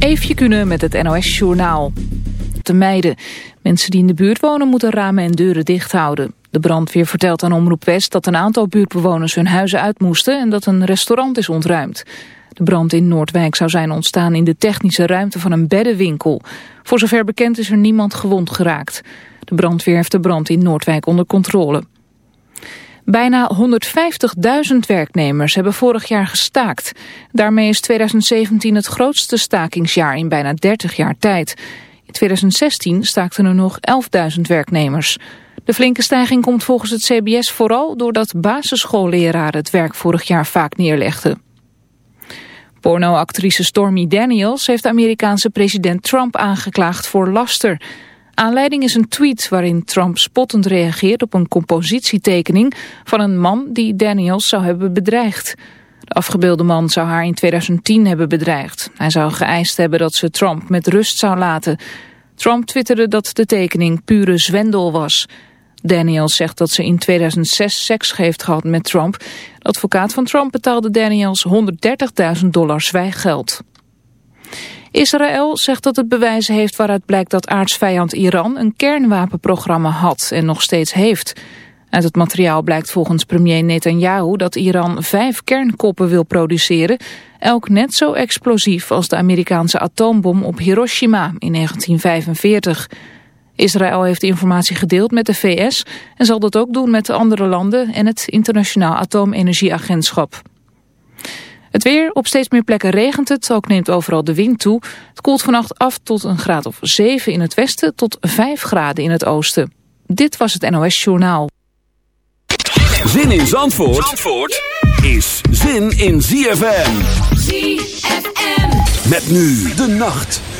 Eefje kunnen met het NOS Journaal. Te mijden. Mensen die in de buurt wonen moeten ramen en deuren dicht houden. De brandweer vertelt aan Omroep West dat een aantal buurtbewoners hun huizen uit moesten... en dat een restaurant is ontruimd. De brand in Noordwijk zou zijn ontstaan in de technische ruimte van een beddenwinkel. Voor zover bekend is er niemand gewond geraakt. De brandweer heeft de brand in Noordwijk onder controle. Bijna 150.000 werknemers hebben vorig jaar gestaakt. Daarmee is 2017 het grootste stakingsjaar in bijna 30 jaar tijd. In 2016 staakten er nog 11.000 werknemers. De flinke stijging komt volgens het CBS vooral doordat basisschoolleraren het werk vorig jaar vaak neerlegden. Pornoactrice Stormy Daniels heeft Amerikaanse president Trump aangeklaagd voor laster. Aanleiding is een tweet waarin Trump spottend reageert op een compositietekening van een man die Daniels zou hebben bedreigd. De afgebeelde man zou haar in 2010 hebben bedreigd. Hij zou geëist hebben dat ze Trump met rust zou laten. Trump twitterde dat de tekening pure zwendel was. Daniels zegt dat ze in 2006 seks heeft gehad met Trump. De advocaat van Trump betaalde Daniels 130.000 dollar zwijggeld. Israël zegt dat het bewijzen heeft waaruit blijkt dat aardsvijand Iran een kernwapenprogramma had en nog steeds heeft. Uit het materiaal blijkt volgens premier Netanyahu dat Iran vijf kernkoppen wil produceren, elk net zo explosief als de Amerikaanse atoombom op Hiroshima in 1945. Israël heeft de informatie gedeeld met de VS en zal dat ook doen met de andere landen en het Internationaal Atoomenergieagentschap. Het weer, op steeds meer plekken regent het, ook neemt overal de wind toe. Het koelt vannacht af tot een graad of 7 in het westen tot 5 graden in het oosten. Dit was het NOS Journaal. Zin in Zandvoort, Zandvoort is zin in ZFM. ZFM. Met nu de nacht.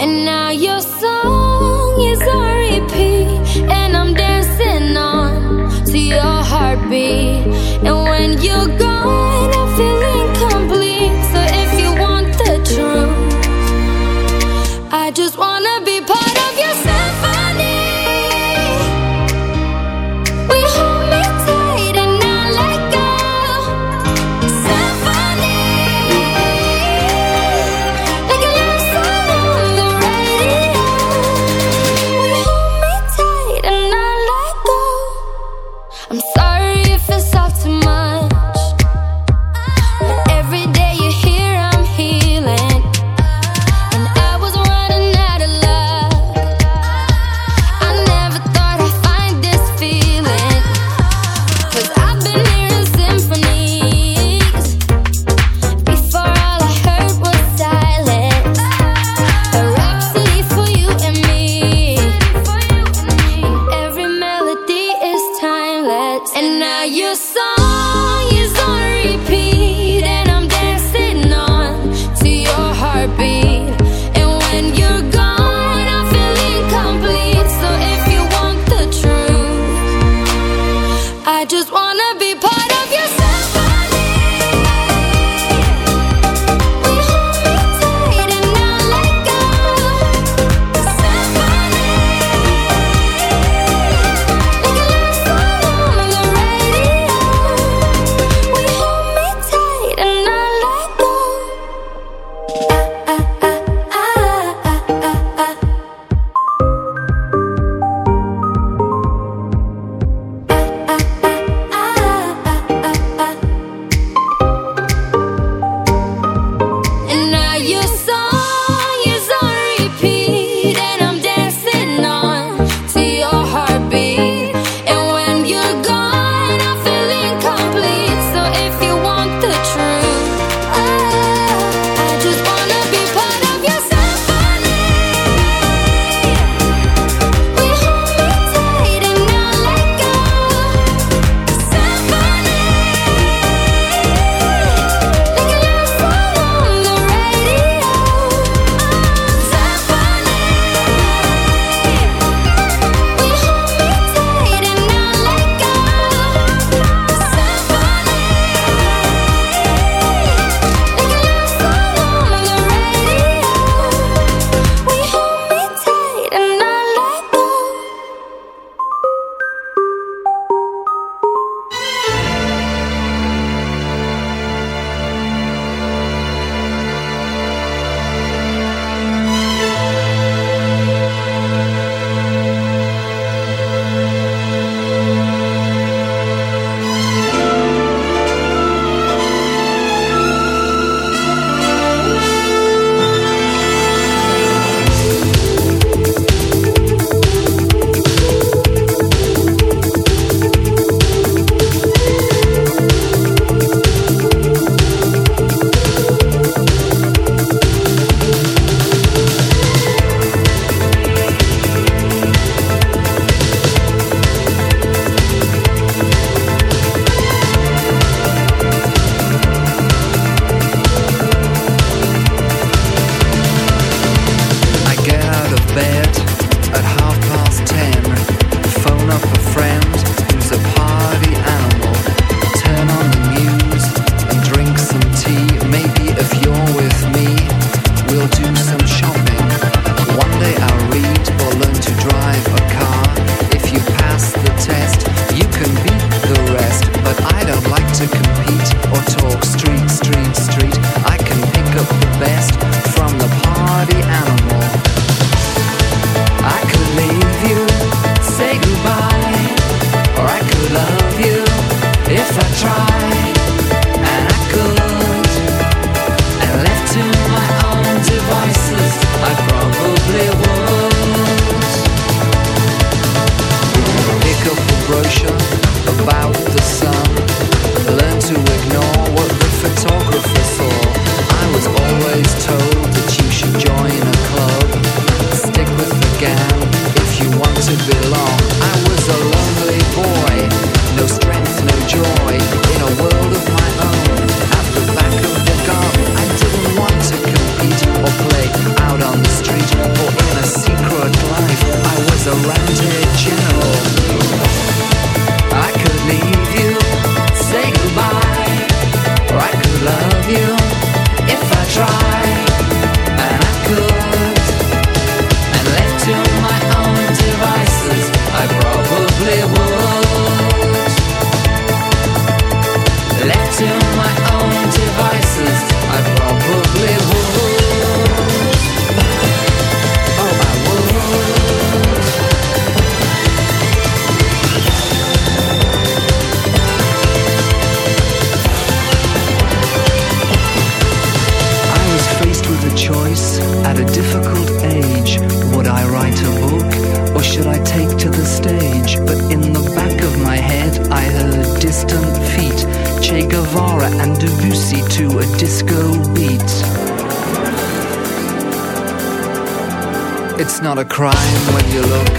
not a crime when you look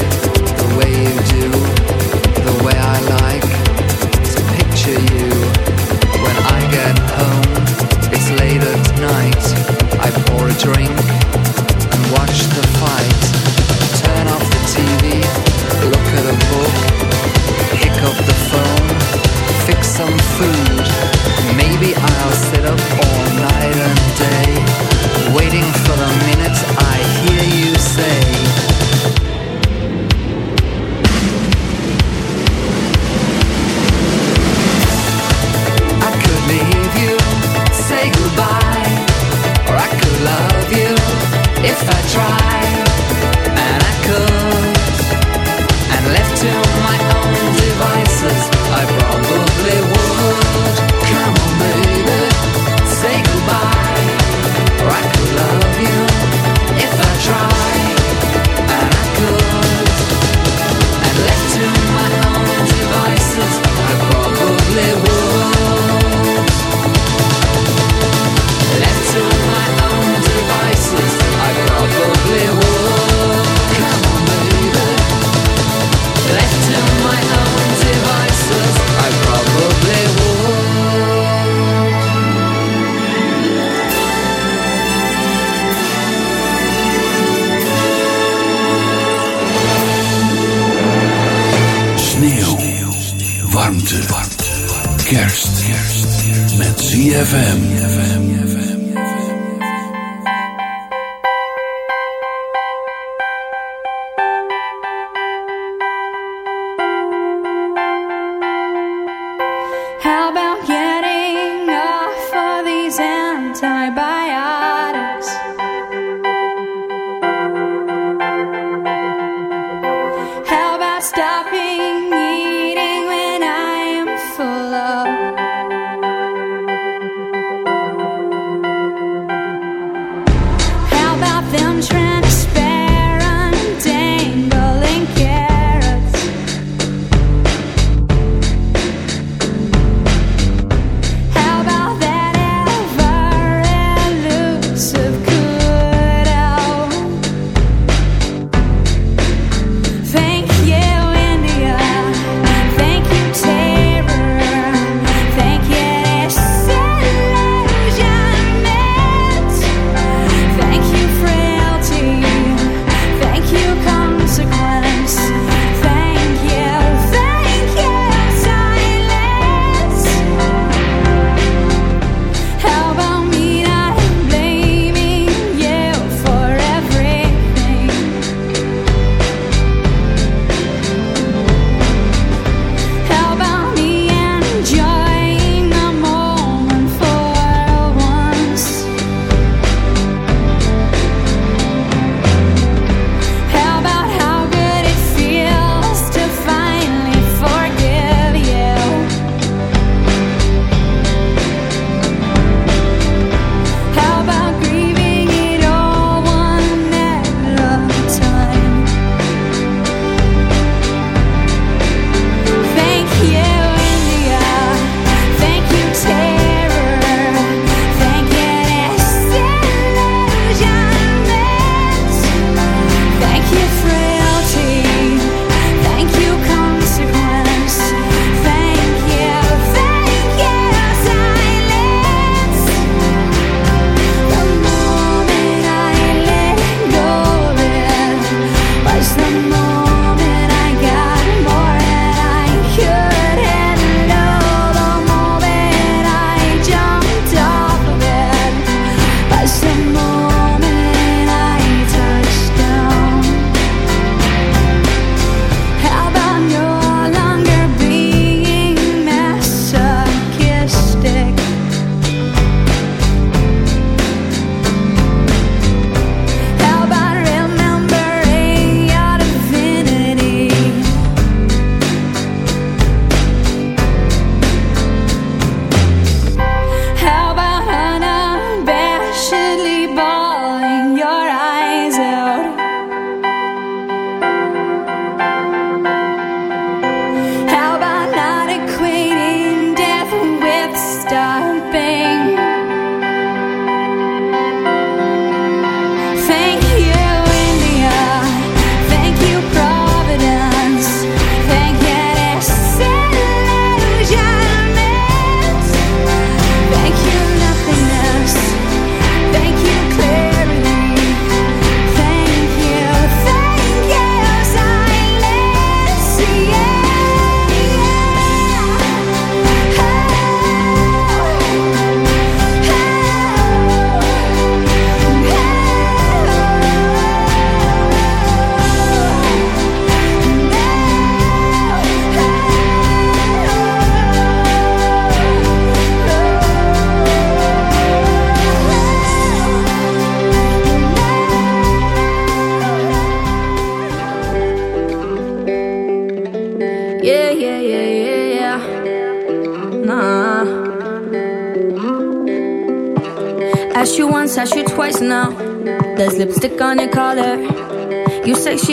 the way you do, the way I like to picture you. When I get home, it's late at night, I pour a drink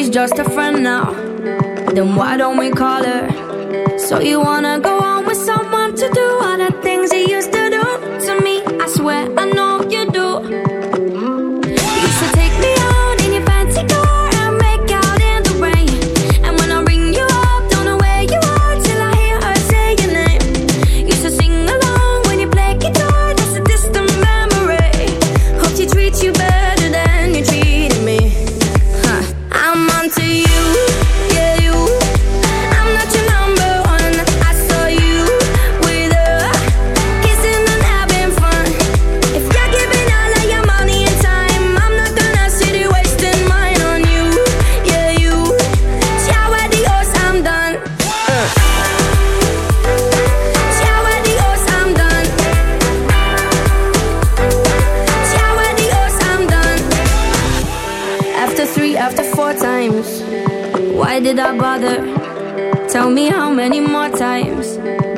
just a friend now, then why don't we call it?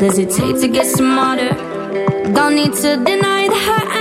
Does it take to get smarter? Don't need to deny the hurt.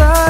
side